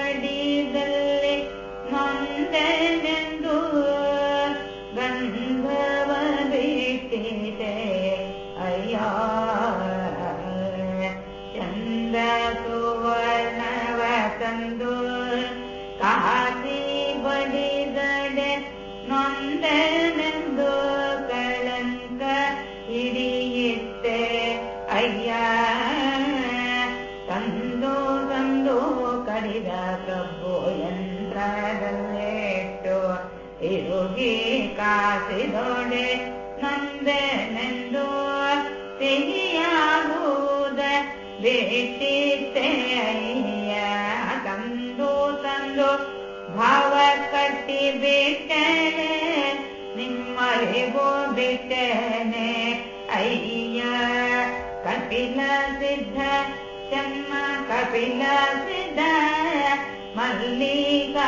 ಮಡಿದಲ್ಲಿ ಮಂದನೆಂದು ಗಂಧವ ಬಿಟ್ಟಿದೆ ಅಯ್ಯ ಚಂದ ಸುವರ್ಣವ ತಂದು ಕಾಸಿ ಬಡಿದಡೆ नन्द ಯಂತ್ರದಲ್ಲೇಟ್ಟು ತಿರುಗಿ ಕಾಸಿದೊಡೆ ನೊಂದನೆಂದು ಸಿಹಿಯಾಗುವುದ ಬಿಟ್ಟಿತ್ತೆ ಅಯ್ಯ ತಂದು ತಂದು ಭಾವ ಕಟ್ಟಿ ಬಿಟ್ಟನೆ ನಿಮ್ಮರಿಗೂ ಬಿಟ್ಟನೆ ಅಯ್ಯ ಕಪಿಲ ಸಿದ್ಧ ಜನ್ಮ ಕಪಿಲ ಸಿದ್ಧ क